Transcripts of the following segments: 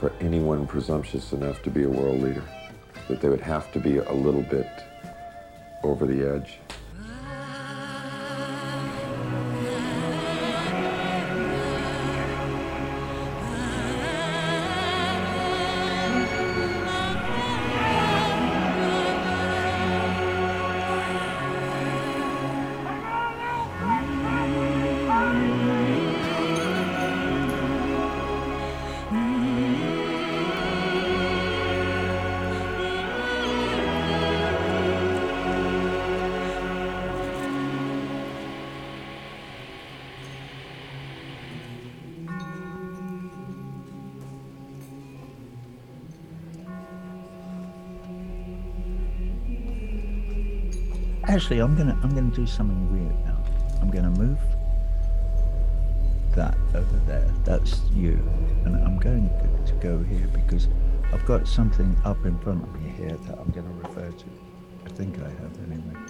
for anyone presumptuous enough to be a world leader. That they would have to be a little bit over the edge. Actually, I'm gonna I'm gonna do something weird now. I'm gonna move that over there. That's you, and I'm going to go here because I've got something up in front of me here that I'm to refer to. I think I have anyway.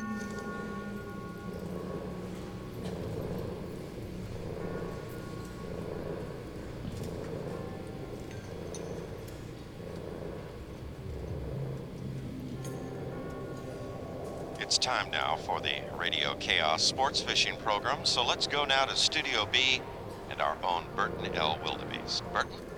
Chaos Sports Fishing Program, so let's go now to Studio B and our own Burton L. Wildebeest. Burton?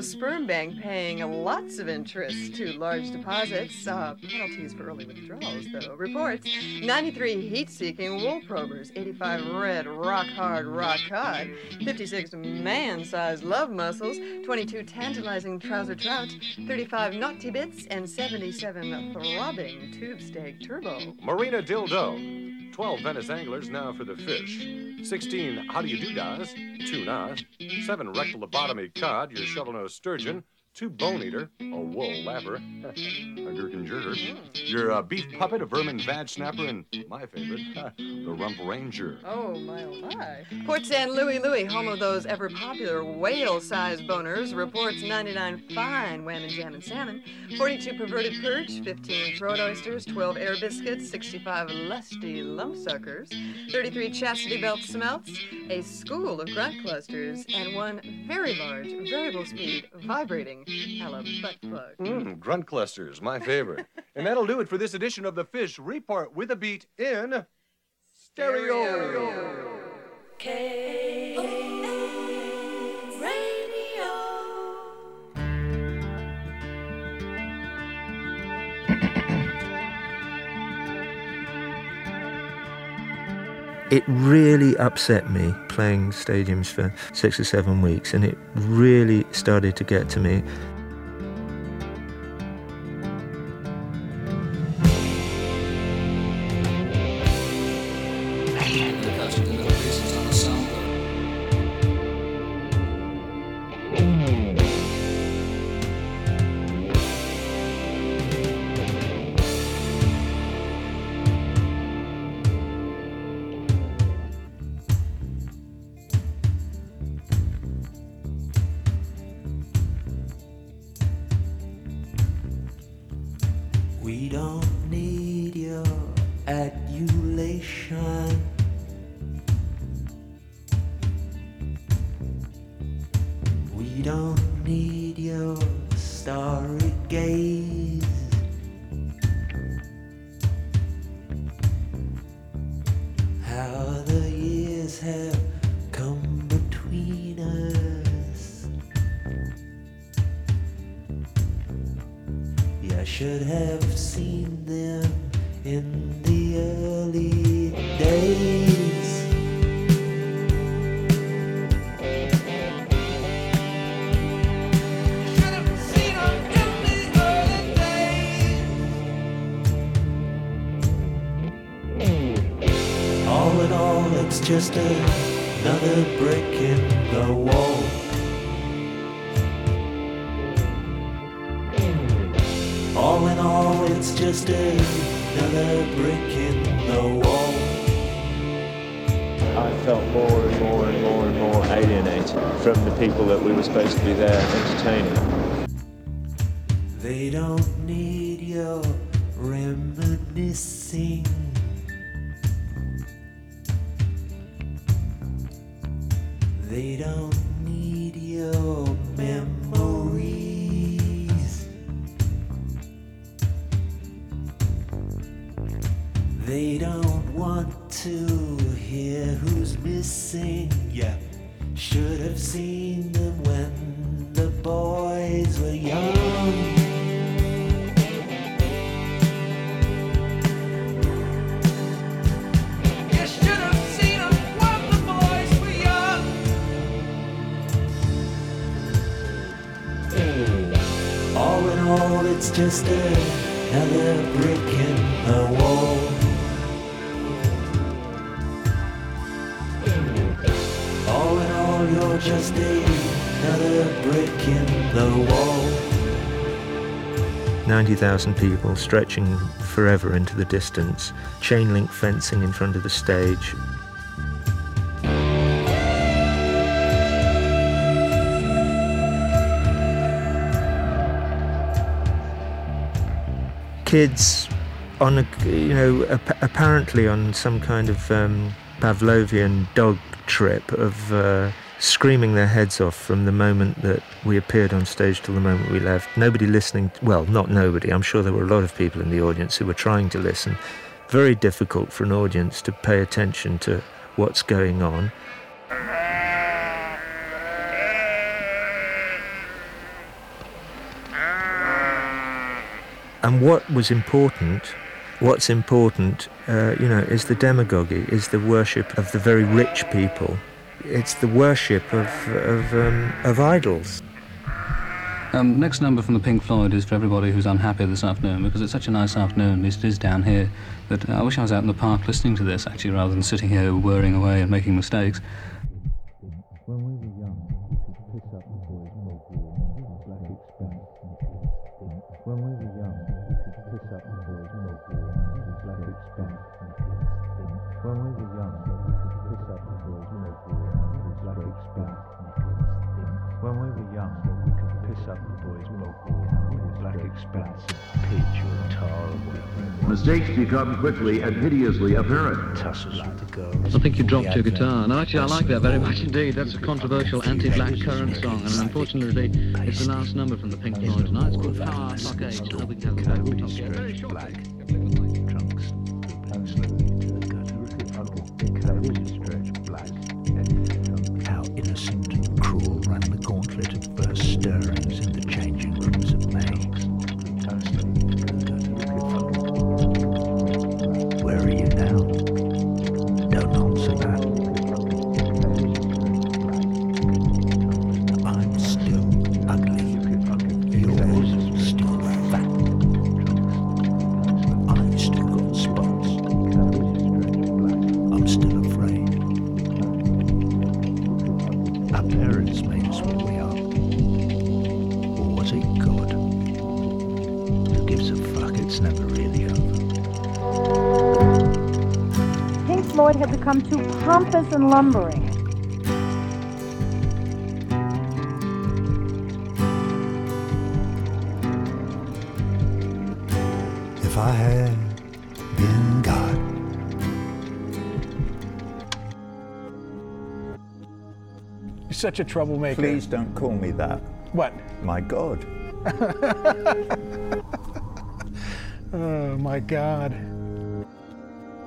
Sperm Bank paying lots of interest to large deposits. Uh, penalties for early withdrawals, though. Reports 93 heat seeking wool probers, 85 red rock hard rock cod, 56 man sized love mussels, 22 tantalizing trouser trout, 35 naughty bits, and 77 throbbing tube steak turbo. Marina Dildo. 12 Venice anglers now for the fish. 16 How Do You Do Das, tuna. 7 Rectal lobotomy cod, your shovel nose sturgeon. 2 Bone Eater, a wool lapper, a gherkin jerker. Your uh, beef puppet, a vermin vag snapper, and my favorite, the rump ranger. Oh, my, my. Port San Louis Louis, home of those ever popular whale sized boners, reports 99 fine wham and jam and salmon, 42 perverted perch, 15 throat oysters, 12 air biscuits, 65 lusty lump suckers, 33 chastity belt smelts, a school of grunt clusters, and one very large, variable speed, vibrating halibut plug. Mmm, grunt clusters, my favorite. and that'll do it for this edition of the Fish Report with a beat in stereo. It really upset me playing stadiums for six or seven weeks, and it really started to get to me. Don't need your adulation. It's just another brick in the wall. All in all, you're just another brick in the wall. 90,000 people stretching forever into the distance, chain link fencing in front of the stage. Kids on a, you know, ap- apparently on some kind of um, Pavlovian dog trip of uh, screaming their heads off from the moment that we appeared on stage till the moment we left. Nobody listening, well, not nobody, I'm sure there were a lot of people in the audience who were trying to listen. Very difficult for an audience to pay attention to what's going on. And what was important, what's important, uh, you know, is the demagogy, is the worship of the very rich people. It's the worship of, of, um, of idols. Um, next number from the Pink Floyd is for everybody who's unhappy this afternoon because it's such a nice afternoon, at least it is down here, that I wish I was out in the park listening to this actually rather than sitting here whirring away and making mistakes. When we were young, we could piss up the boys' milk like expense. When we were young, we could piss up the boys' milk like expense, pitch or tar or whatever. Mistakes become quickly and hideously apparent. Tussles with the girls. I think you dropped your guitar. No, actually, I like that very much indeed. That's a controversial anti-black current song, and unfortunately, it's the last number from the Pink Floyd tonight. It's called Power Blockade. I hope we can have a. Top gear. Very short. Trunks pompous and lumbering. If I had been God. You're such a troublemaker. Please don't call me that. What? My God. Oh, my God.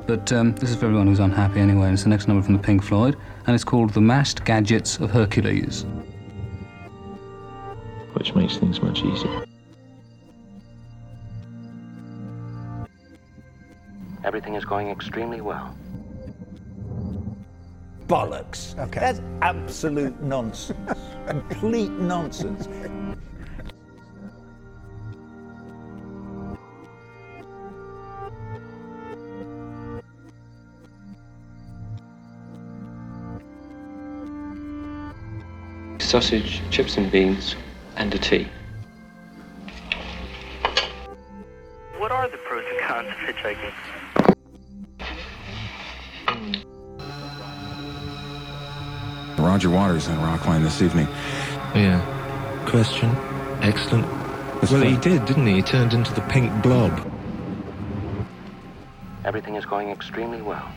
But um, this is for everyone who's unhappy anyway, and it's the next number from the Pink Floyd, and it's called The Massed Gadgets of Hercules. Which makes things much easier. Everything is going extremely well. Bollocks. Okay. That's absolute nonsense. Complete nonsense. Sausage, chips and beans, and a tea. What are the pros and cons of hitchhiking? Roger Waters in Rockline this evening. Yeah. Question. Excellent. well, he did, didn't he? He turned into the pink blob. Everything is going extremely well.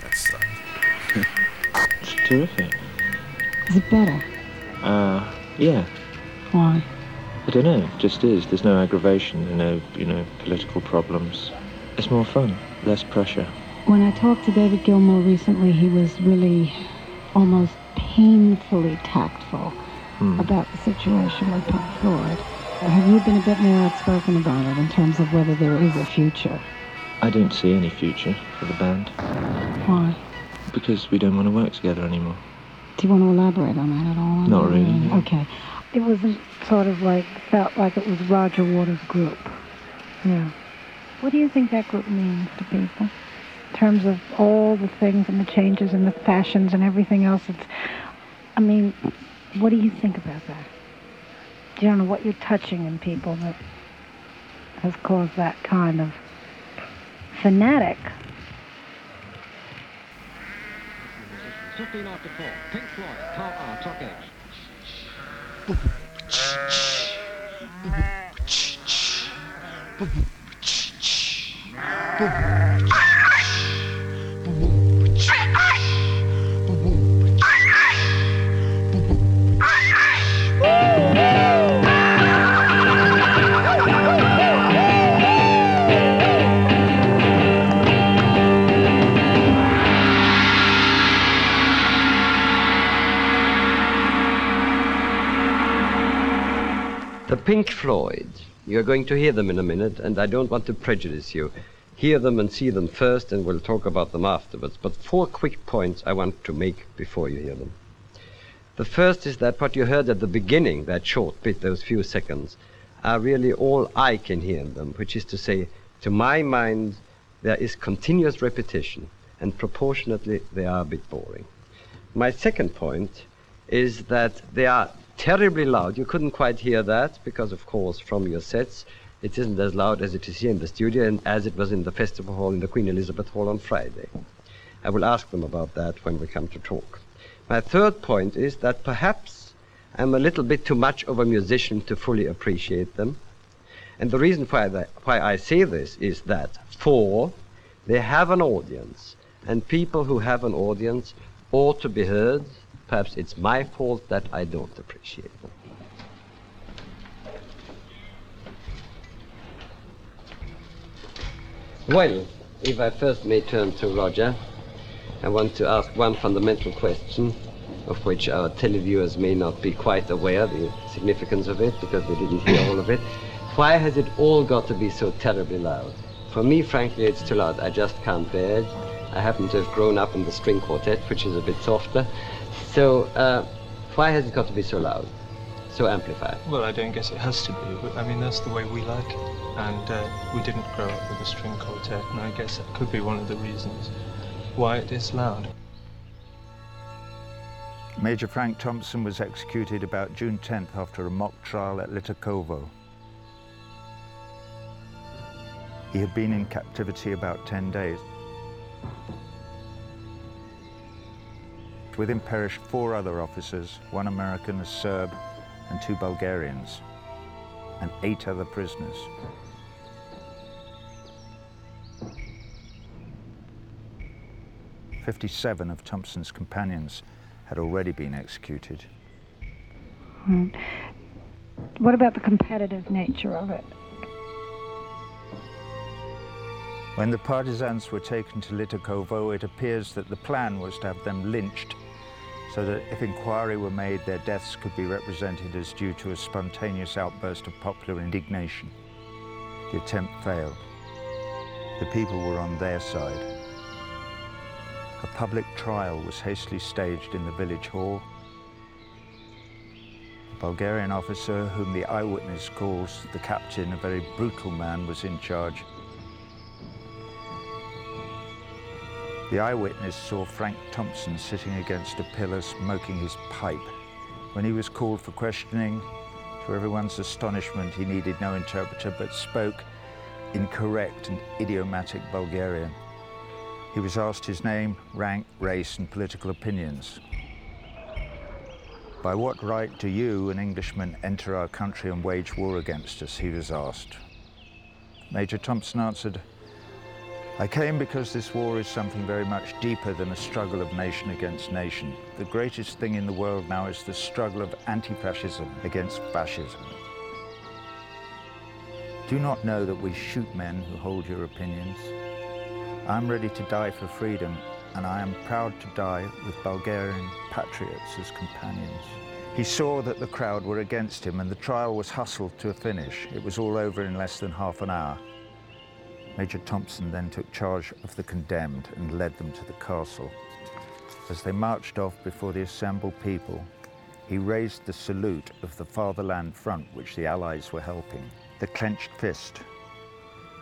That's uh, It's terrific. Is it better? Uh, yeah. Why? I don't know. It just is. There's no aggravation. No, you know, political problems. It's more fun. Less pressure. When I talked to David Gilmour recently, he was really almost painfully tactful Hmm. about the situation with Pink Floyd. Have you been a bit more outspoken about it in terms of whether there is a future? I don't see any future for the band Why? because we don't want to work together anymore. Do you want to elaborate on that at all? Not really, no. Okay. It wasn't sort of like, felt like it was Roger Waters' group. Yeah. What do you think that group means to people? In terms of all the things and the changes and the fashions and everything else, it's, I mean, what do you think about that? You don't know what you're touching in people that has caused that kind of fanatic 15 after 4. Pink Floyd, Carl R. Top Edge. The Pink Floyd. You're going to hear them in a minute, and I don't want to prejudice you. Hear them and see them first, and we'll talk about them afterwards. But four quick points I want to make before you hear them. The first is that what you heard at the beginning, that short bit, those few seconds, are really all I can hear in them, which is to say, to my mind, there is continuous repetition, and proportionately they are a bit boring. My second point is that they are terribly loud. You couldn't quite hear that because, of course, from your sets, it isn't as loud as it is here in the studio and as it was in the festival hall in the Queen Elizabeth Hall on Friday. I will ask them about that when we come to talk. My third point is that perhaps I'm a little bit too much of a musician to fully appreciate them. And the reason why, why I say this is that, four, they have an audience, and people who have an audience ought to be heard. Perhaps it's my fault that I don't appreciate them. Well, if I first may turn to Roger, I want to ask one fundamental question, of which our televiewers may not be quite aware the significance of it because they didn't hear all of it. Why has it all got to be so terribly loud? For me, frankly, it's too loud. I just can't bear it. I happen to have grown up in the string quartet, which is a bit softer. So, uh, why has it got to be so loud, so amplified? Well, I don't guess it has to be. but, I mean, that's the way we like it. And uh, we didn't grow up with a string quartet, and I guess that could be one of the reasons why it is loud. Major Frank Thompson was executed about June 10th after a mock trial at Litakovo. He had been in captivity about 10 days. With him perished four other officers, one American, a Serb, and two Bulgarians, and eight other prisoners. Fifty-seven of Thompson's companions had already been executed. Hmm. What about the competitive nature of it? When the partisans were taken to Litakovo, it appears that the plan was to have them lynched so that if inquiry were made, their deaths could be represented as due to a spontaneous outburst of popular indignation. The attempt failed. The people were on their side. A public trial was hastily staged in the village hall. A Bulgarian officer, whom the eyewitness calls the captain, a very brutal man, was in charge. The eyewitness saw Frank Thompson sitting against a pillar smoking his pipe. When he was called for questioning, to everyone's astonishment, he needed no interpreter but spoke in correct and idiomatic Bulgarian. He was asked his name, rank, race, and political opinions. By what right do you, an Englishman, enter our country and wage war against us? He was asked. Major Thompson answered, I came because this war is something very much deeper than a struggle of nation against nation. The greatest thing in the world now is the struggle of anti-fascism against fascism. Do not know that we shoot men who hold your opinions. I'm ready to die for freedom, and I am proud to die with Bulgarian patriots as companions. He saw that the crowd were against him, and the trial was hustled to a finish. It was all over in less than half an hour. Major Thompson then took charge of the condemned and led them to the castle. As they marched off before the assembled people, he raised the salute of the Fatherland Front, which the Allies were helping, the clenched fist.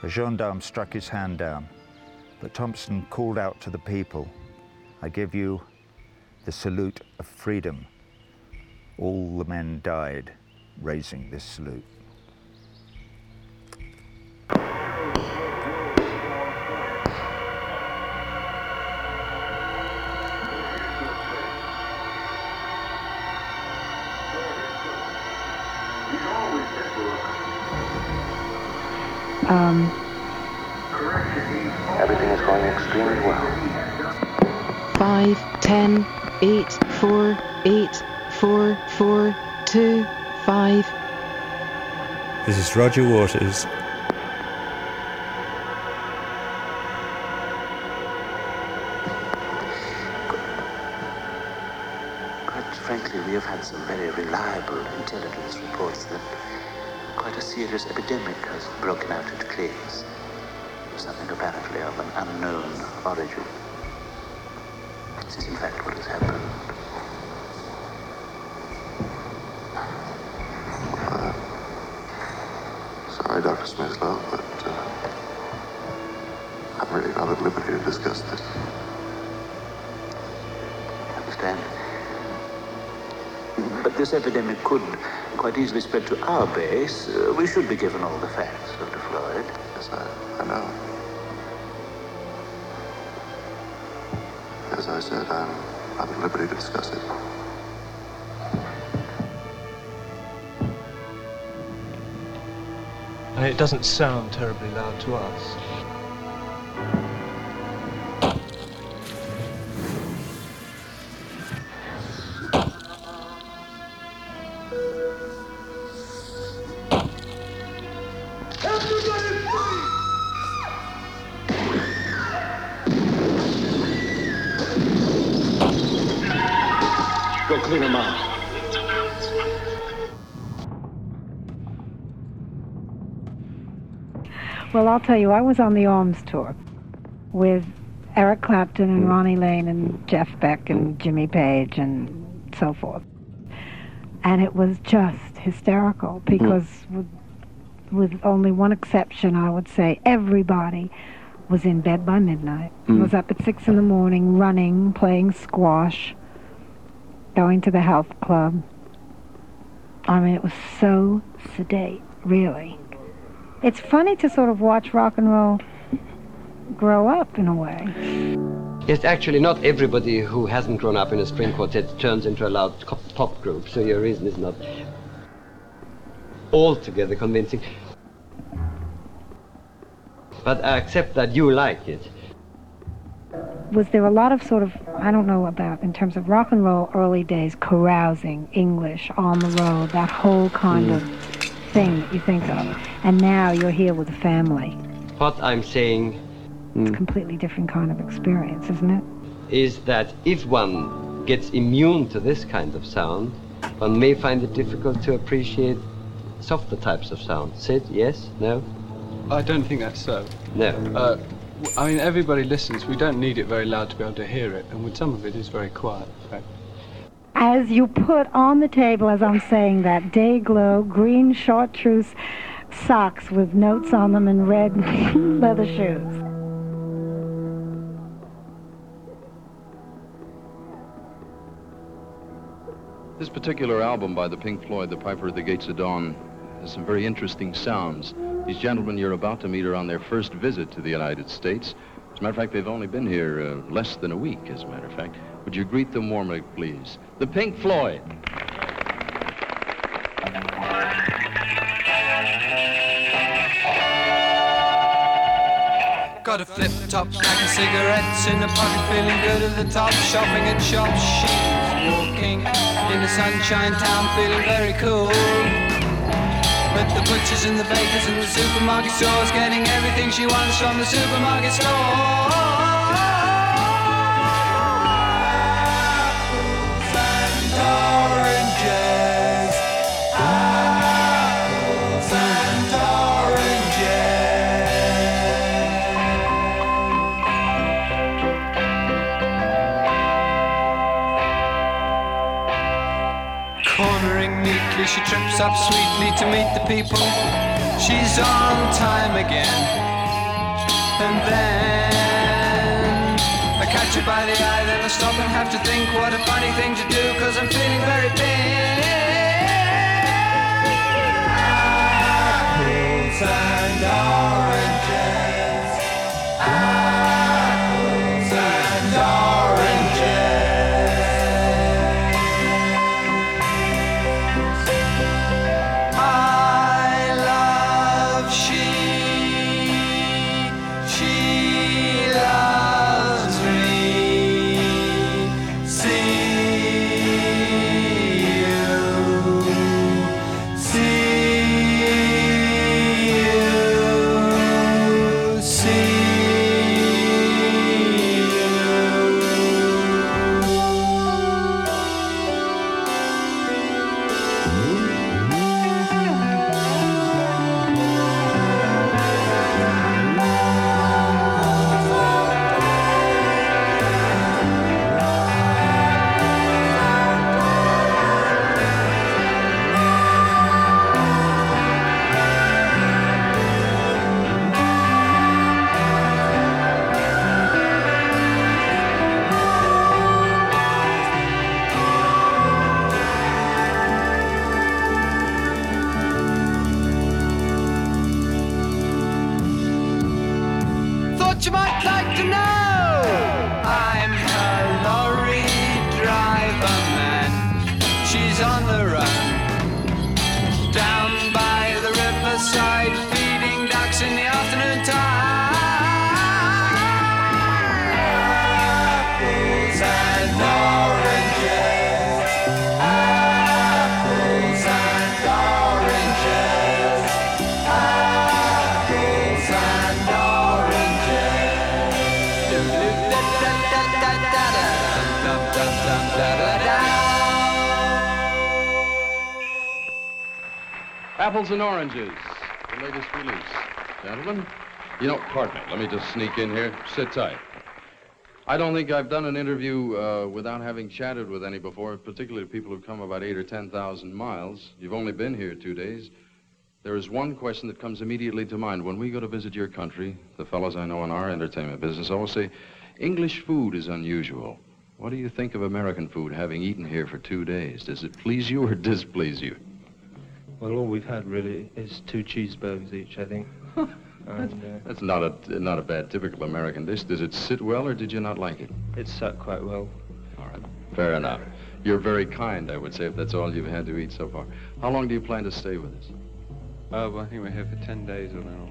A gendarme struck his hand down, but Thompson called out to the people, I give you the salute of freedom. All the men died raising this salute. Um, Everything is going extremely well. Five, ten, eight, four, eight, four, four, two, five. This is Roger Waters. Broken out at Clay's. Something apparently of an unknown origin. This is in fact what has happened. Sorry, Dr. Smyslov, but uh, I'm really not at liberty to discuss this. I Understand? But this epidemic could quite easily spread to our base. Uh, we should be given all the facts, Dr. Floyd. Yes, I, I know. As I said, I'm not at liberty to discuss it. And it doesn't sound terribly loud to us. I'll tell you, I was on the Arms tour with Eric Clapton and Ronnie Lane and Jeff Beck and Jimmy Page and so forth. And it was just hysterical because, with, with only one exception, I would say everybody was in bed by midnight. Mm. Was up at six in the morning, running, playing squash, going to the health club. I mean, it was so sedate, really. It's funny to sort of watch rock and roll grow up in a way. It's actually, not everybody who hasn't grown up in a string quartet turns into a loud pop group, so your reason is not altogether convincing. But I accept that you like it. Was there a lot of sort of, I don't know about, in terms of rock and roll early days, carousing, English, on the road, that whole kind Mm. of thing that you think of. And now you're here with a family. What I'm saying It's a completely different kind of experience, isn't it? is that if one gets immune to this kind of sound, one may find it difficult to appreciate softer types of sound. Sid, yes? No? I don't think that's so. No. Uh, w- I mean, everybody listens. We don't need it very loud to be able to hear it, and with some of it is very quiet. in fact. As you put on the table, as I'm saying that, day glow, green chartreuse socks with notes on them and red leather shoes. This particular album by the Pink Floyd, The Piper at the Gates of Dawn, has some very interesting sounds. These gentlemen you're about to meet are on their first visit to the United States. As a matter of fact, they've only been here uh, less than a week, as a matter of fact. Would you greet them warmly, please? The Pink Floyd. Got a flip top, packing cigarettes in a pocket, feeling good at the top, shopping at shops, she's walking in the sunshine town, feeling very cool. But the butchers and the bakers and the supermarket stores, getting everything she wants from the supermarket store. Trips up sweetly to meet the people. She's on time again. And then I catch her by the eye, then I stop and have to think what a funny thing to do, cause I'm feeling very big. Apples and oranges. Apples and Oranges, the latest release. Gentlemen, you know, pardon me, let me just sneak in here. Sit tight. I don't think I've done an interview uh, without having chatted with any before, particularly people who've come about eight or 10,000 miles. You've only been here two days. There is one question that comes immediately to mind. When we go to visit your country, the fellows I know in our entertainment business always say, English food is unusual. What do you think of American food, having eaten here for two days? Does it please you or displease you? Well, all we've had really is two cheeseburgers each, I think. and uh, That's not a not a bad typical American dish. Does it sit well, or did you not like it? it sat quite well. All right, fair enough. You're very kind, I would say, if that's all you've had to eat so far. How long do you plan to stay with us? Oh, well, I think we're here for 10 days or now.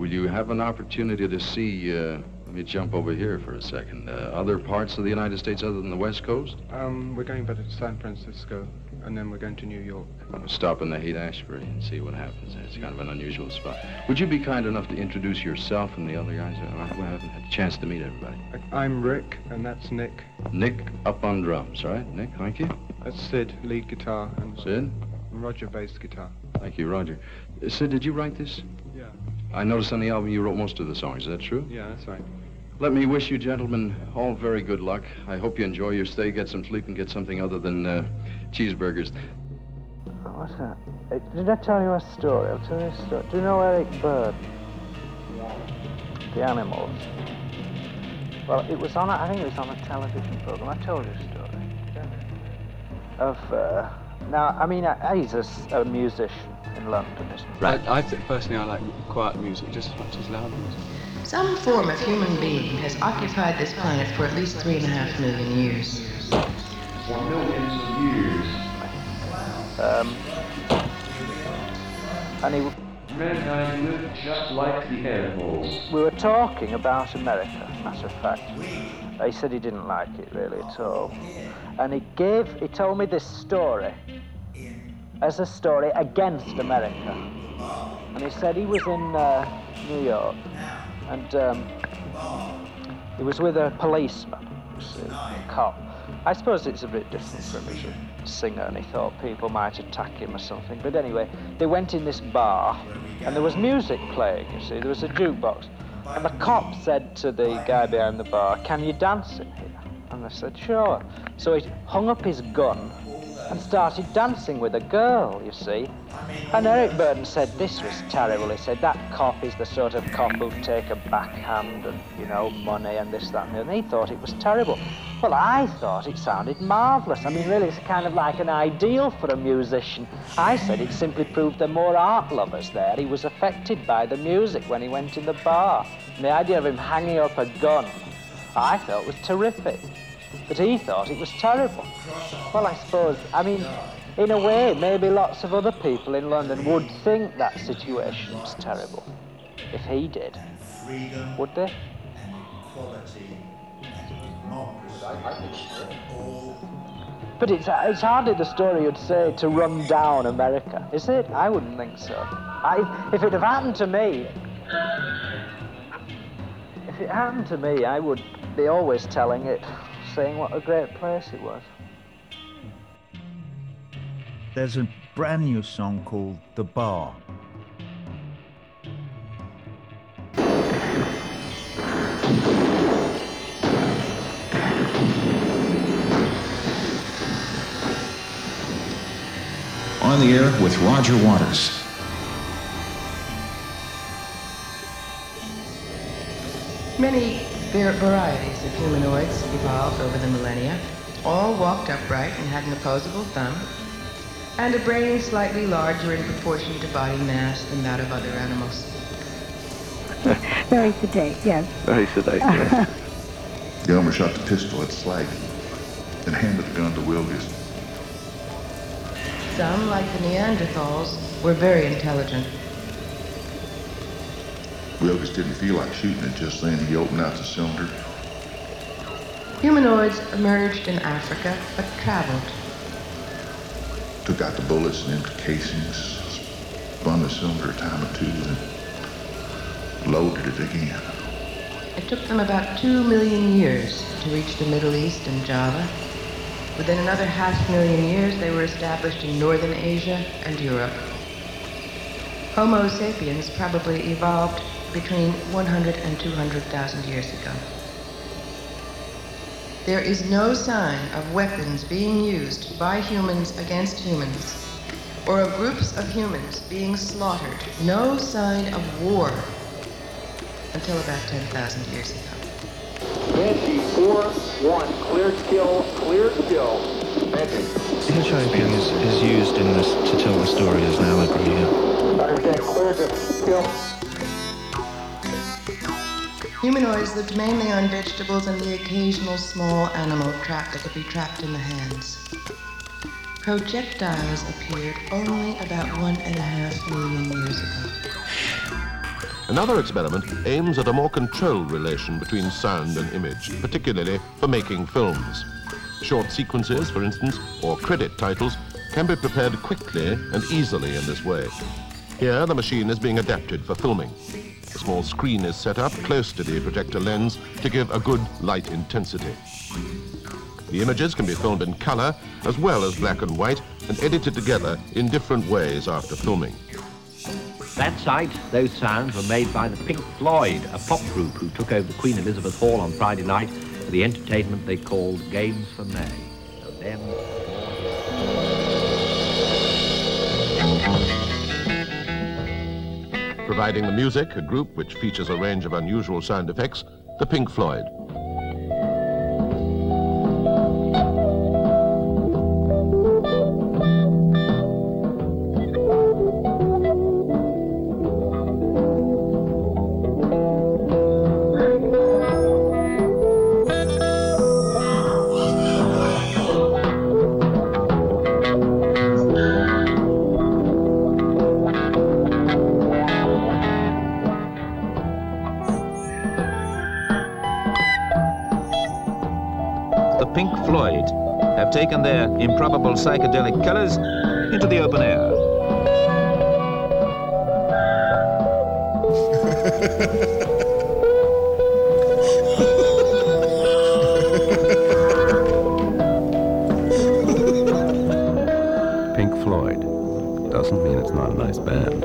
Will you have an opportunity to see? Uh, let me jump over here for a second. Uh, other parts of the United States other than the West Coast? Um, we're going back to San Francisco, and then we're going to New York. Stop in the Haight Ashbury and see what happens. It's kind of an unusual spot. Would you be kind enough to introduce yourself and the other guys? I haven't had a chance to meet everybody. I- I'm Rick, and that's Nick. Nick up on drums, right? Nick, thank you. That's Sid, lead guitar, and Sid? and Roger, bass guitar. Thank you, Roger. Uh, Sid, did you write this? Yeah. I noticed on the album you wrote most of the songs. Is that true? Yeah, that's right. Let me wish you gentlemen all very good luck. I hope you enjoy your stay, get some sleep, and get something other than uh, cheeseburgers. What's that? Did I tell you a story? I'll tell you a story. Do you know Eric Burdon? The animals. Well, it was on. A, I think it was on a television program. I told you a story. did Of uh, now, I mean, uh, he's a musician in London, isn't he? I, I think personally I like quiet music just as much as loud music. Some form of human being has occupied this planet for at least three and a half million years. For millions of years. Um, and he mankind live just like the animals. We were talking about America, matter of fact. He said he didn't like it really at all. And he gave, he told me this story as a story against America. And he said he was in uh, New York and um, he was with a policeman, a cop. I suppose it's a bit different from a singer, and he thought people might attack him or something. But anyway, they went in this bar, and there was music playing, you see, there was a jukebox. And the cop said to the guy behind the bar, Can you dance in here? And I said, Sure. So he hung up his gun and started dancing with a girl, you see. And Eric Burdon said this was terrible. He said that cop is the sort of cop who'd take a backhand and, you know, money and this, that, and the other. And he thought it was terrible. Well, I thought it sounded marvellous. I mean, really, it's kind of like an ideal for a musician. I said it simply proved there more art lovers there. He was affected by the music when he went in the bar. And the idea of him hanging up a gun, I felt was terrific. But he thought it was terrible. Well, I suppose, I mean, in a way, maybe lots of other people in London would think that situation was terrible. If he did. Would they? But it's, it's hardly the story you'd say to run down America, is it? I wouldn't think so. I, if it had happened to me, if it happened to me, I would be always telling it, saying what a great place it was. There's a brand new song called The Bar. On the air with Roger Waters. Many var- varieties of humanoids evolved over the millennia. All walked upright and had an opposable thumb, and a brain slightly larger in proportion to body mass than that of other animals. Very sedate, yes. Very sedate, yes. Gilmer shot the pistol at Slag and handed the gun to Wilgus. Some, like the Neanderthals, were very intelligent. Wilgus didn't feel like shooting it just then. He opened out the cylinder. Humanoids emerged in Africa, but traveled. Took out the bullets and empty casings, spun the cylinder a time or two, then loaded it again. It took them about two million years to reach the Middle East and Java. Within another half million years, they were established in northern Asia and Europe. Homo sapiens probably evolved between 100 and 200,000 years ago. There is no sign of weapons being used by humans against humans, or of groups of humans being slaughtered. No sign of war until about 10,000 years ago. Banshee 4-1, cleared kill, cleared kill. Banshee. Hitchhiking is, is used in this to tell the story as an allegory. Yeah. Understand, cleared to kill. Humanoids lived mainly on vegetables and the occasional small animal trap that could be trapped in the hands. Projectiles appeared only about one and a half million years ago. Another experiment aims at a more controlled relation between sound and image, particularly for making films. Short sequences, for instance, or credit titles can be prepared quickly and easily in this way. Here, the machine is being adapted for filming. A small screen is set up close to the projector lens to give a good light intensity. The images can be filmed in color as well as black and white and edited together in different ways after filming. That sight, those sounds were made by the Pink Floyd, a pop group who took over the Queen Elizabeth Hall on Friday night for the entertainment they called Games for May. So Providing the music, a group which features a range of unusual sound effects, the Pink Floyd. Improbable psychedelic colors into the open air. Pink Floyd doesn't mean it's not a nice band.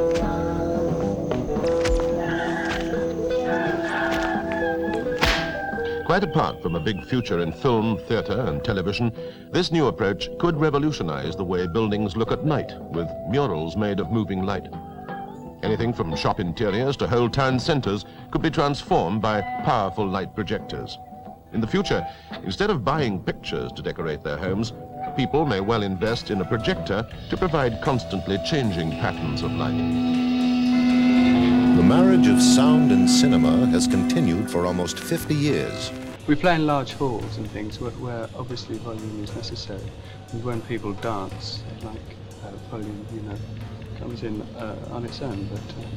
Quite apart from a big future in film, theatre and television, this new approach could revolutionize the way buildings look at night with murals made of moving light. Anything from shop interiors to whole town centres could be transformed by powerful light projectors. In the future, instead of buying pictures to decorate their homes, people may well invest in a projector to provide constantly changing patterns of light. The marriage of sound and cinema has continued for almost 50 years. We play in large halls and things where, where obviously volume is necessary. And when people dance, like uh, volume, you know, comes in uh, on its own. But uh,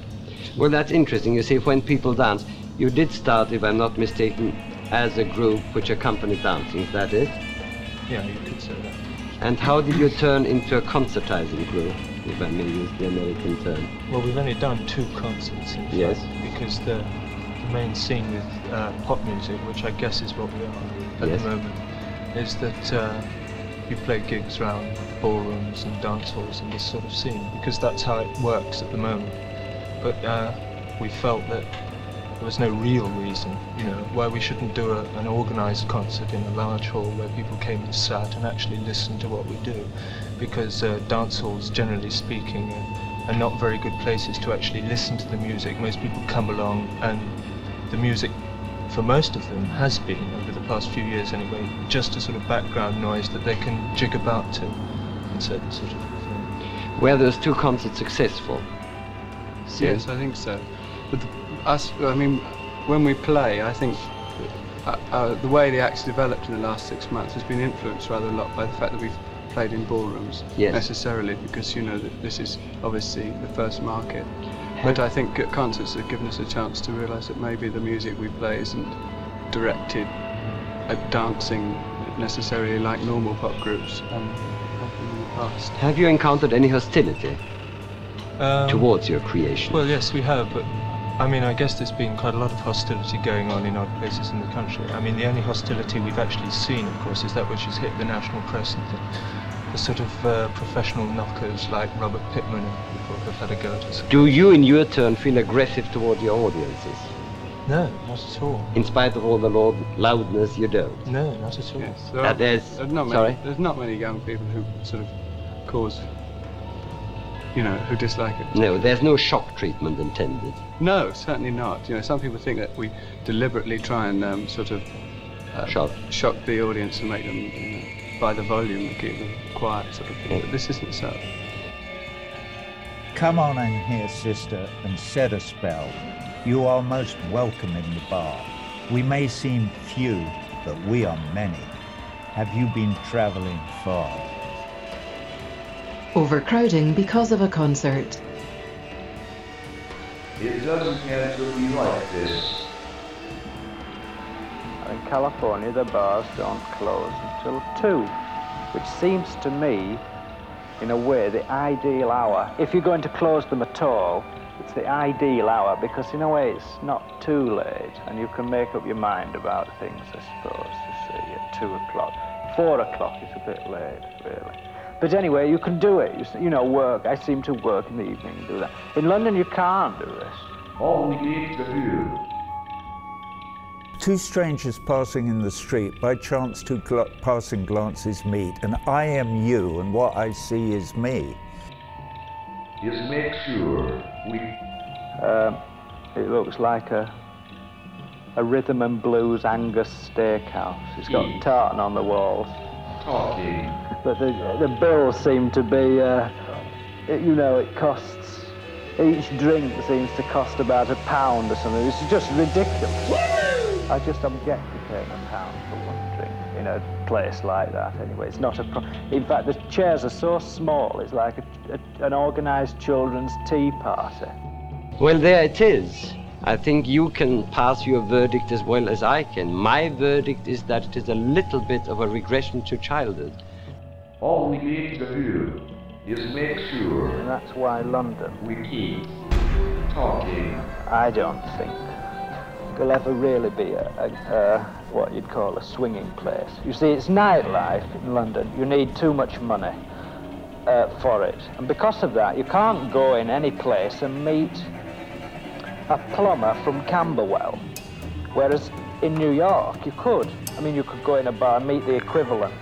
Well, that's interesting. You see, when people dance, you did start, if I'm not mistaken, as a group which accompanied dancing, is that it? Yeah, you could say that. And how did you turn into a concertizing group, if I may use the American term? Well, we've only done two concerts, Yes. fact, because the main scene with uh, pop music, which I guess is what we are at Yes. the moment, is that uh, you play gigs around ballrooms and dance halls and this sort of scene, because that's how it works at the moment. But uh, we felt that there was no real reason, you know, why we shouldn't do a, an organised concert in a large hall where people came and sat and actually listened to what we do, because uh, dance halls, generally speaking, are, are not very good places to actually listen to the music. Most people come along and the music, for most of them, has been, over the past few years anyway, just a sort of background noise that they can jig about to, and so sort of Were those two concerts successful? Yes, I think so. But the, us, I mean, when we play, I think uh, uh, the way the act's developed in the last six months has been influenced rather a lot by the fact that we've played in ballrooms Yes. necessarily, because you know that this is obviously the first market. But I think uh, concerts have given us a chance to realise that maybe the music we play isn't directed at dancing necessarily like normal pop groups um, have in the past. Have you encountered any hostility Um, towards your creation? Well, yes, we have, but I mean, I guess there's been quite a lot of hostility going on in odd places in the country. I mean, the only hostility we've actually seen, of course, is that which has hit the national press and the, the sort of uh, professional knockers like Robert Pitman and people have had a go at us. Do you, in your turn, feel aggressive toward your audiences? No, not at all. In spite of all the loud, loudness, you don't? No, not at all. There Uh, are- there's- there's not many, sorry? There's not many young people who sort of cause, you know, who dislike it. No, there's no shock treatment intended. No, certainly not. You know, some people think that we deliberately try and um, sort of uh, shock shock the audience and make them you know, by the volume and keep them quiet, sort of thing. But this isn't so. Come on in here, sister, and set a spell. You are most welcome in the bar. We may seem few, but we are many. Have you been traveling far? Overcrowding because of a concert. It doesn't have to be like this. In California, the bars don't close until 2, which seems to me, in a way, the ideal hour. If you're going to close them at all, it's the ideal hour because, in a way, it's not too late and you can make up your mind about things, I suppose, you see at 2 o'clock. 4 o'clock is a bit late, really. But anyway, you can do it. You, you know, work. I seem to work in the evening and do that. In London, you can't do this. All we need to do. Two strangers passing in the street, by chance two gl- passing glances meet, and I am you, and what I see is me. is make sure we Um, it looks like a a rhythm and blues Angus steakhouse. It's got tartan on the walls, talking. but the the bills seem to be, uh, it- you know, it costs. Each drink seems to cost about a pound or something. It's just ridiculous. I just object to paying a pound for one drink in a place like that. Anyway, it's not a. Pro- in fact, the chairs are so small. It's like a, a, an organised children's tea party. Well, there it is. I think you can pass your verdict as well as I can. My verdict is that it is a little bit of a regression to childhood. All we need to do is make sure. And that's why London. We keep talking. I don't think there'll ever really be a, a, a, what you'd call a swinging place. You see, it's nightlife in London. You need too much money uh, for it, and because of that, you can't go in any place and meet a plumber from Camberwell. Whereas in New York, you could. I mean, you could go in a bar and meet the equivalent.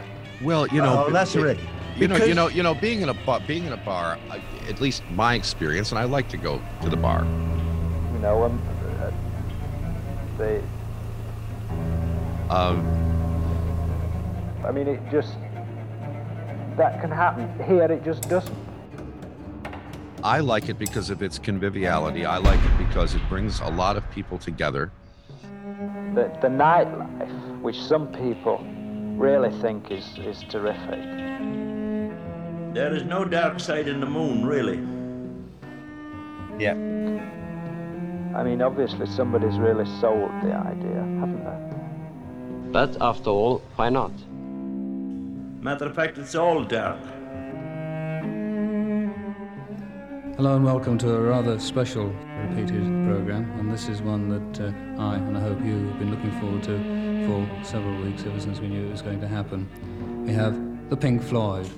Well, you know, Oh, that's it- already. You know, you know, you know, being in a bar, being in a bar, uh, at least my experience, and I like to go to the bar. You know, um, they. Um, I mean, it just that can happen here. It just doesn't. I like it because of its conviviality. I like it because it brings a lot of people together. The the nightlife, which some people really think is is terrific. There is no dark side in the moon, really. Yeah. I mean, obviously somebody's really sold the idea, haven't they? But after all, why not? Matter of fact, it's all dark. Hello and welcome to a rather special repeated program, and this is one that uh, I and I hope you have been looking forward to for several weeks ever since we knew it was going to happen. We have the Pink Floyd.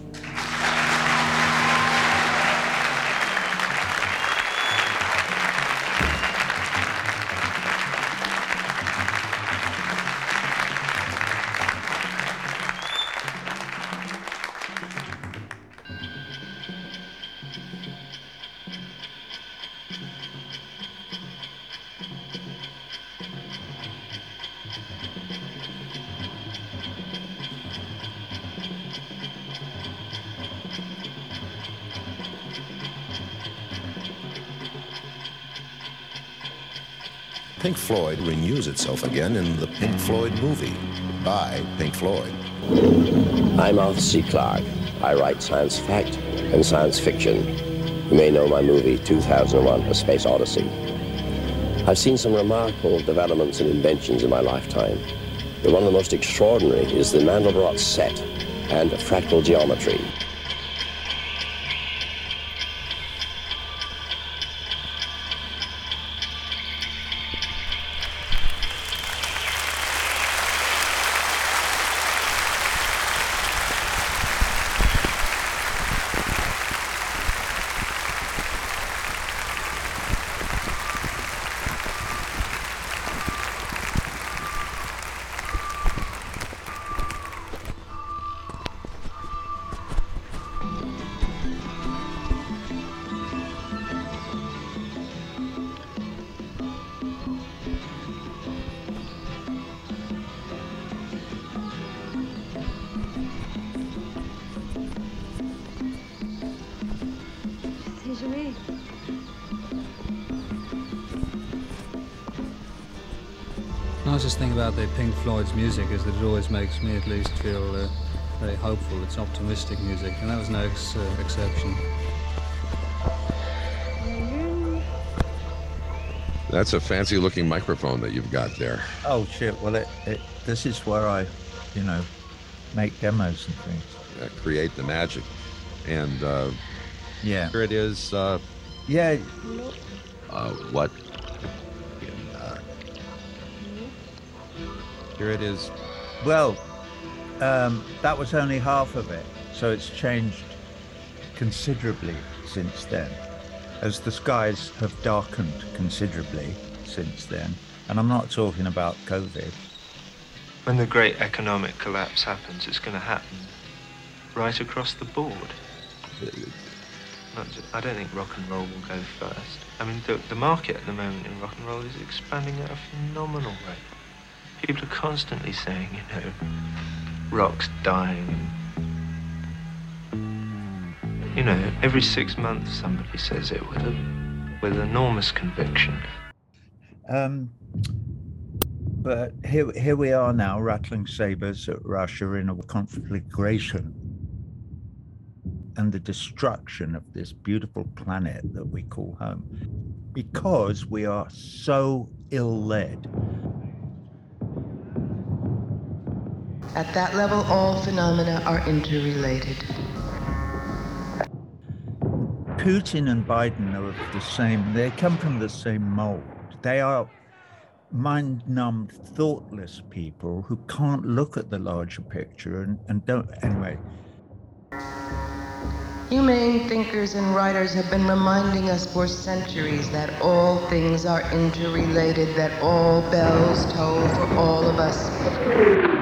Itself again in the Pink Floyd movie by Pink Floyd. I'm Arthur C. Clarke. I write science fact and science fiction. You may know my movie 2001 A Space Odyssey. I've seen some remarkable developments and inventions in my lifetime. But one of the most extraordinary is the Mandelbrot set and fractal geometry. Nicest thing about the Pink Floyd's music is that it always makes me at least feel uh, very hopeful. It's optimistic music, and that was no ex- uh, exception. That's a fancy looking microphone that you've got there. Oh shit! Well, it, it this is where I, you know, make demos and things. Uh, create the magic. And uh, Yeah. here it is. Uh, Yeah. uh, what? Here it is. Well, um, that was only half of it, so it's changed considerably since then, as the skies have darkened considerably since then. And I'm not talking about COVID. When the great economic collapse happens, it's going to happen right across the board. I don't think rock and roll will go first. I mean, the, the market at the moment in rock and roll is expanding at a phenomenal rate. People are constantly saying, you know, rock's dying. You know, every six months somebody says it with a, with enormous conviction. Um, but here, here we are now, rattling sabers at Russia in a conflagration and the destruction of this beautiful planet that we call home. because we are so ill led. At that level, all phenomena are interrelated. Putin and Biden are of the same, they come from the same mold. They are mind numbed, thoughtless people who can't look at the larger picture and, and don't. Anyway, Humane thinkers and writers have been reminding us for centuries that all things are interrelated, that all bells toll for all of us.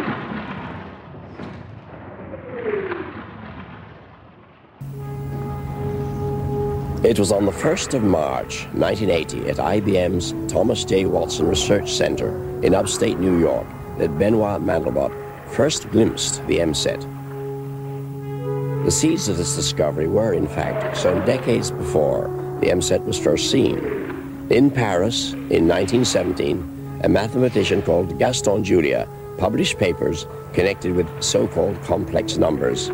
It was on the 1st of March 1980 at IBM's Thomas J. Watson Research Center in upstate New York that Benoit Mandelbrot first glimpsed the MSET. The seeds of this discovery were, in fact, sown decades before the MSET was first seen. In Paris, in 1917, a mathematician called Gaston Julia published papers connected with so-called complex numbers.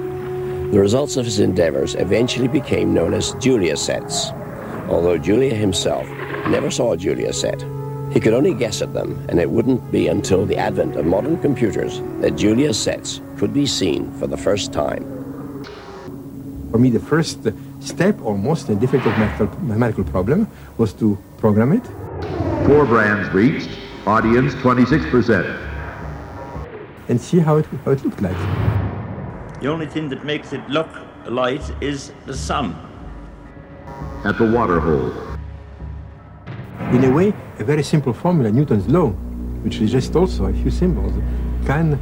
The results of his endeavors eventually became known as Julia sets, although Julia himself never saw a Julia set. He could only guess at them, and it wouldn't be until the advent of modern computers that Julia sets could be seen for the first time. For me, the first step, almost a difficult mathematical problem, was to program it. Four brands reached, audience 26%. And see how it, how it looked like. The only thing that makes it look light is the sun. At the water hole. In a way, a very simple formula, Newton's law, which is just also a few symbols, can,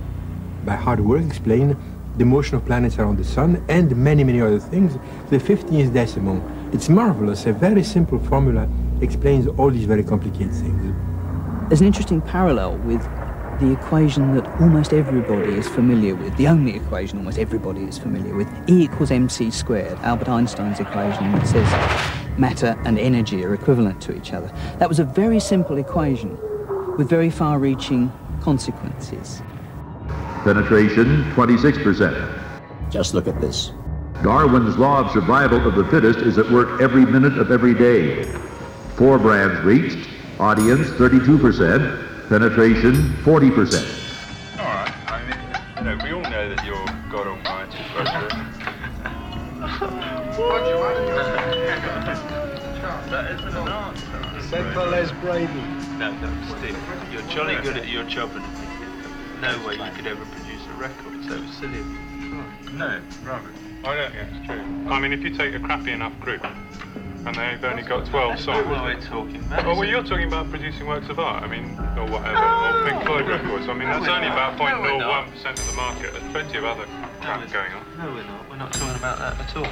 by hard work, explain the motion of planets around the sun and many, many other things. The 15th decimal. It's marvelous. A very simple formula explains all these very complicated things. There's an interesting parallel with the equation that almost everybody is familiar with, the only equation almost everybody is familiar with, E equals mc squared, Albert Einstein's equation that says matter and energy are equivalent to each other. That was a very simple equation with very far-reaching consequences. Penetration 26%. Just look at this. Darwin's law of survival of the fittest is at work every minute of every day. Four brands reached, audience 32%, penetration 40%. All right. I mean, you know, we all know that you're God Almighty, but uh, that isn't an answer. Said for Les Brady. No, no, Steve. You're jolly good at your job, and no way you could ever produce a record. So it's silly. No, rubbish. I don't think it's true. I mean, if you take a crappy enough group, and they've only got 12 songs. What are we talking about? Oh, well, you're talking about producing works of art, I mean, or whatever, or oh. Pink Floyd records. I mean, that's only about 0.01% of the market. There's plenty of other crap going on. No, we're not. We're not talking about that at all.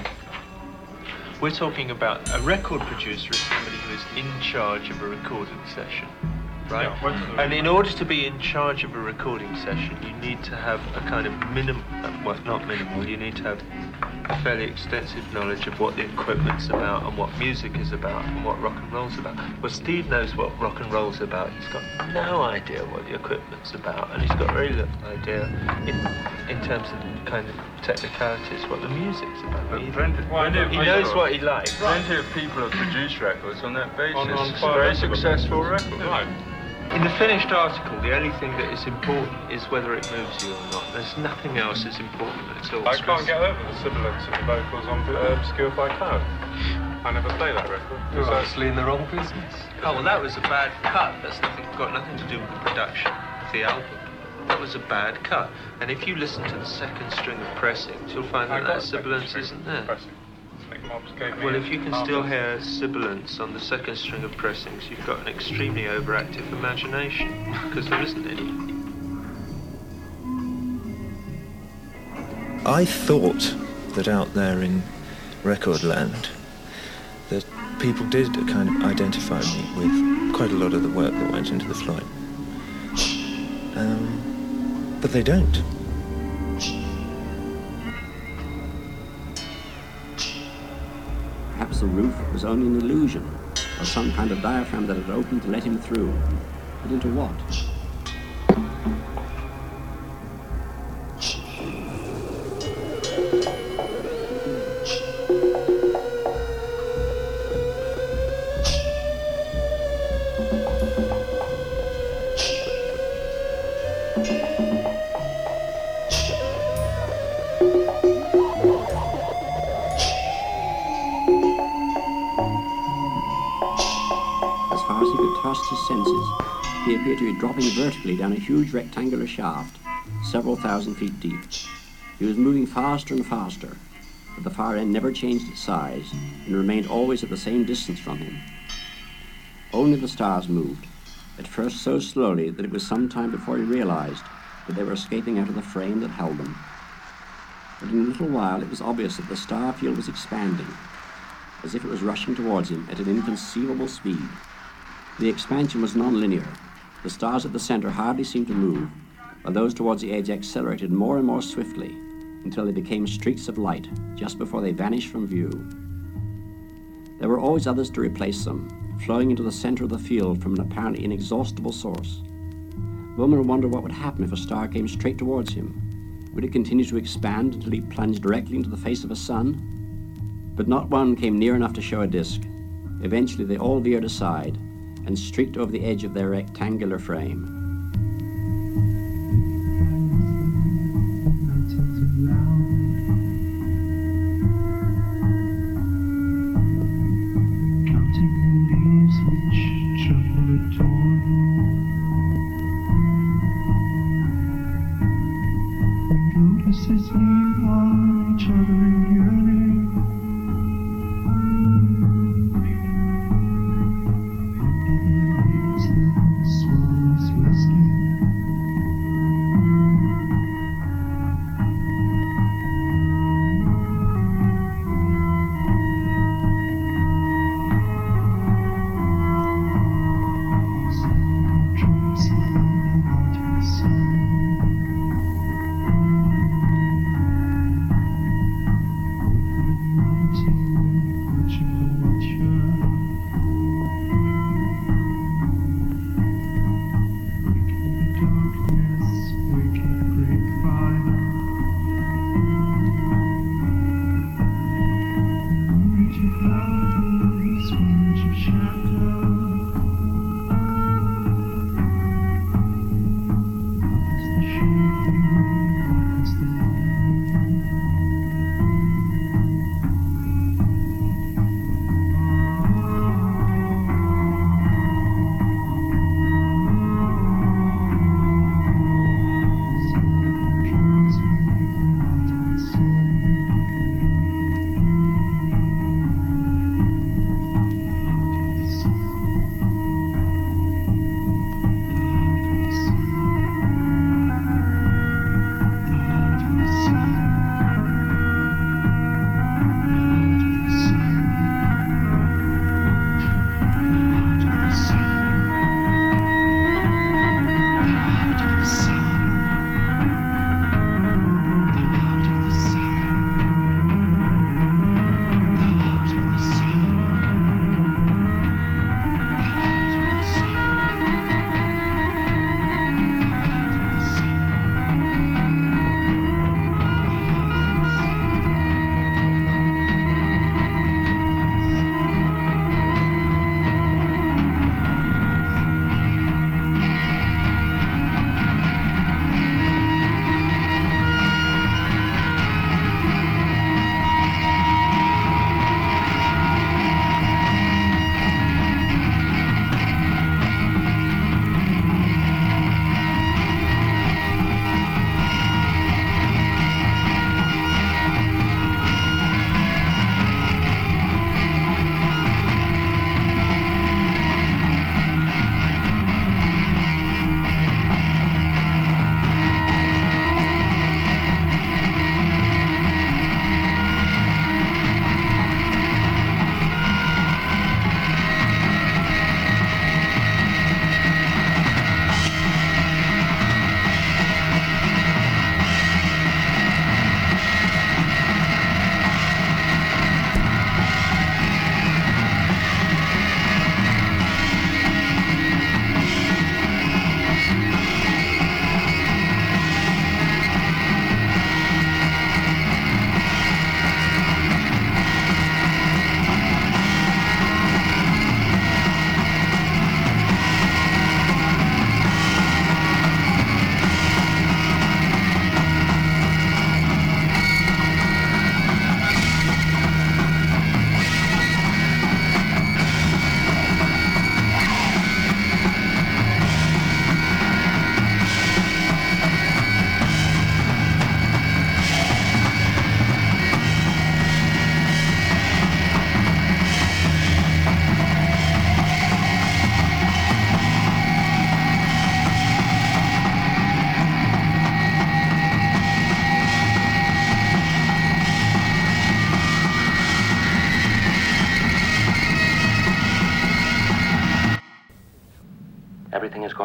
We're talking about a record producer is somebody who is in charge of a recording session, right? Yeah, and in order to be in charge of a recording session, you need to have a kind of minimum, uh, well, not minimal, you need to have a fairly extensive knowledge of what the equipment's about and what music is about and what rock and roll's about. Well, Steve knows what rock and roll's about. He's got no idea what the equipment's about, and he's got very little idea in in terms of kind of technicalities what the music's about. He, Well, he knows what he likes. Plenty of people have produced records on that basis. On- on It's very successful record. Right. In the finished article, the only thing that is important is whether it moves you or not. There's nothing else that's important at all. I can't get over the sibilance of the vocals on uh, Obscured by Clouds. I never play that record. You're It's obviously in the wrong business. Oh well, that was a bad cut. That's nothing got nothing to do with the production of the album. That was a bad cut. And if you listen to the second string of pressings, you'll find I that that a sibilance isn't there. pressing. Well, if you can still hear sibilance on the second string of pressings, you've got an extremely overactive imagination, because there isn't any. I thought that out there in record land that people did kind of identify me with quite a lot of the work that went into the Floyd. Um, but they don't. Perhaps the roof was only an illusion, or some kind of diaphragm that had opened to let him through. But into what? Vertically down a huge rectangular shaft, several thousand feet deep. He was moving faster and faster, but the far end never changed its size and remained always at the same distance from him. Only the stars moved, at first so slowly that it was some time before he realized that they were escaping out of the frame that held them. But in a little while it was obvious that the star field was expanding, as if it was rushing towards him at an inconceivable speed. The expansion was non-linear. The stars at the center hardly seemed to move, while those towards the edge accelerated more and more swiftly until they became streaks of light just before they vanished from view. There were always others to replace them, flowing into the center of the field from an apparently inexhaustible source. Wilmer wondered what would happen if a star came straight towards him. Would it continue to expand until he plunged directly into the face of a sun? But not one came near enough to show a disk. Eventually, they all veered aside and streaked over the edge of their rectangular frame.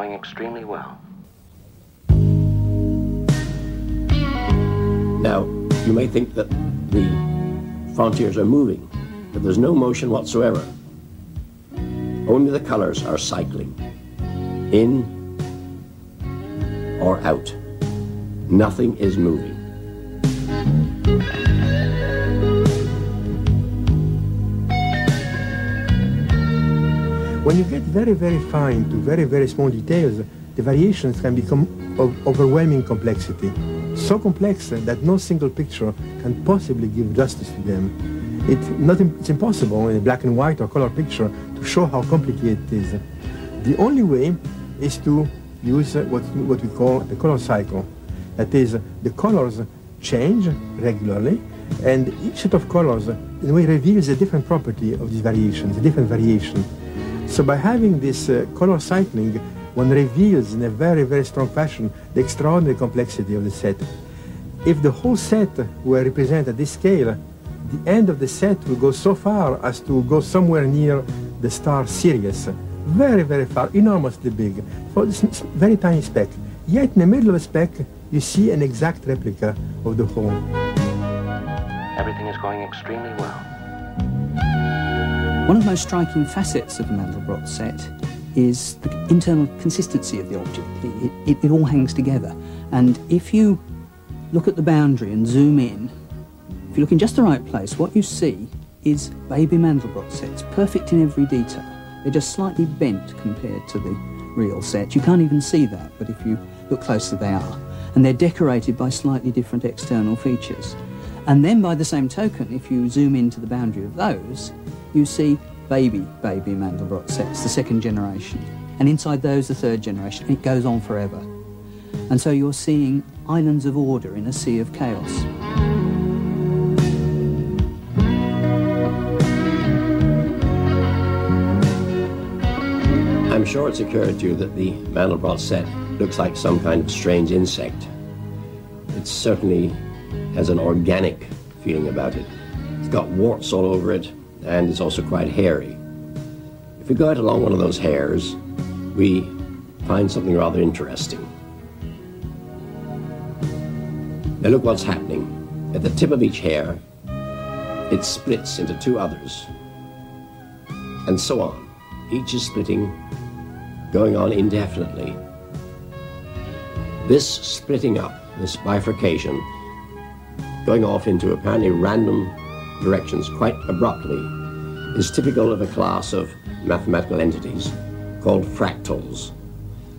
Going extremely well. Now, you may think that the frontiers are moving, but there's no motion whatsoever. Only the colors are cycling in or out. Nothing is moving. When you get very, very fine to very, very small details, the variations can become of overwhelming complexity. So complex that no single picture can possibly give justice to them. It's, not, it's impossible in a black and white or color picture to show how complicated it is. The only way is to use what, what we call the color cycle. That is, the colors change regularly, and each set of colors in a way reveals a different property of these variations, a different variation. So by having this uh, color cycling, one reveals in a very, very strong fashion the extraordinary complexity of the set. If the whole set were represented at this scale, the end of the set will go so far as to go somewhere near the star Sirius. Very, very far, enormously big, for this very tiny speck. Yet in the middle of the speck, you see an exact replica of the whole. Everything is going extremely well. One of the most striking facets of the Mandelbrot set is the internal consistency of the object. It, it, it, all hangs together. And if you look at the boundary and zoom in, if you look in just the right place, what you see is baby Mandelbrot sets, perfect in every detail. They're just slightly bent compared to the real set. You can't even see that, but if you look closer, they are. And they're decorated by slightly different external features. And then by the same token, if you zoom into the boundary of those, you see baby, baby Mandelbrot sets, the second generation. And inside those, the third generation. It goes on forever. And so you're seeing islands of order in a sea of chaos. I'm sure it's occurred to you that the Mandelbrot set looks like some kind of strange insect. It's certainly has an organic feeling about it. It's got warts all over it, and it's also quite hairy. If we go out along one of those hairs, we find something rather interesting. Now look what's happening. At the tip of each hair, it splits into two others, and so on. Each is splitting, going on indefinitely. This splitting up, this bifurcation, going off into apparently random directions quite abruptly, is typical of a class of mathematical entities called fractals.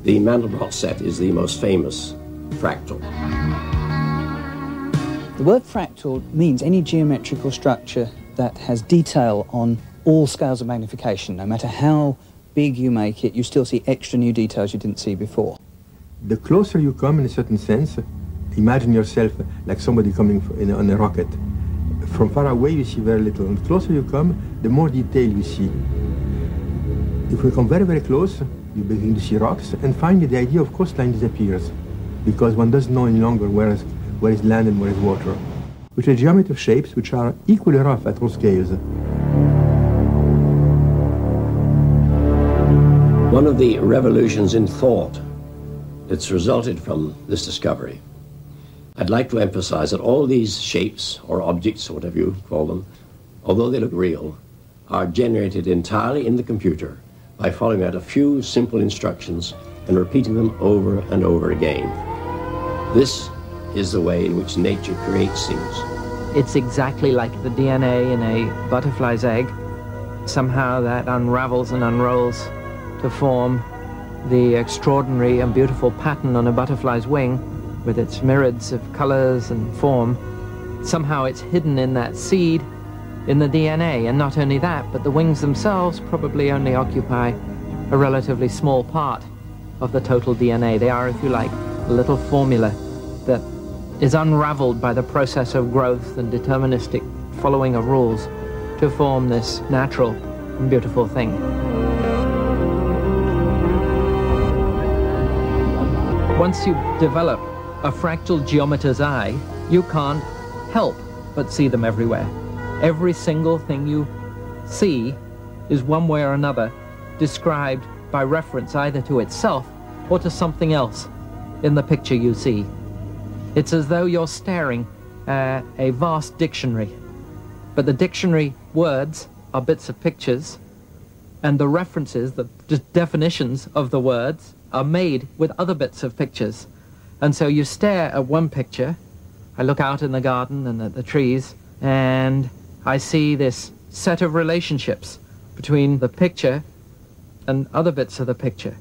The Mandelbrot set is the most famous fractal. The word fractal means any geometrical structure that has detail on all scales of magnification. No matter how big you make it, you still see extra new details you didn't see before. The closer you come, in a certain sense, imagine yourself like somebody coming in, on a rocket. From far away, you see very little. And the closer you come, the more detail you see. If we come very, very close, you begin to see rocks, and finally the idea of coastline disappears, because one doesn't know any longer where is, where is land and where is water, which are geometry of shapes which are equally rough at all scales. One of the revolutions in thought that's resulted from this discovery, I'd like to emphasize that all these shapes or objects, or whatever you call them, although they look real, are generated entirely in the computer by following out a few simple instructions and repeating them over and over again. This is the way in which nature creates things. It's exactly like the DNA in a butterfly's egg. Somehow that unravels and unrolls to form the extraordinary and beautiful pattern on a butterfly's wing with its myriads of colors and form. Somehow it's hidden in that seed in the DNA, and not only that, but the wings themselves probably only occupy a relatively small part of the total DNA. They are, if you like, a little formula that is unraveled by the process of growth and deterministic following of rules to form this natural and beautiful thing. Once you develop a fractal geometer's eye, you can't help but see them everywhere. Every single thing you see is one way or another described by reference either to itself or to something else in the picture you see. It's as though you're staring at a vast dictionary, but the dictionary words are bits of pictures, and the references, the definitions of the words, are made with other bits of pictures. And so you stare at one picture. I look out in the garden and at the trees, and I see this set of relationships between the picture and other bits of the picture.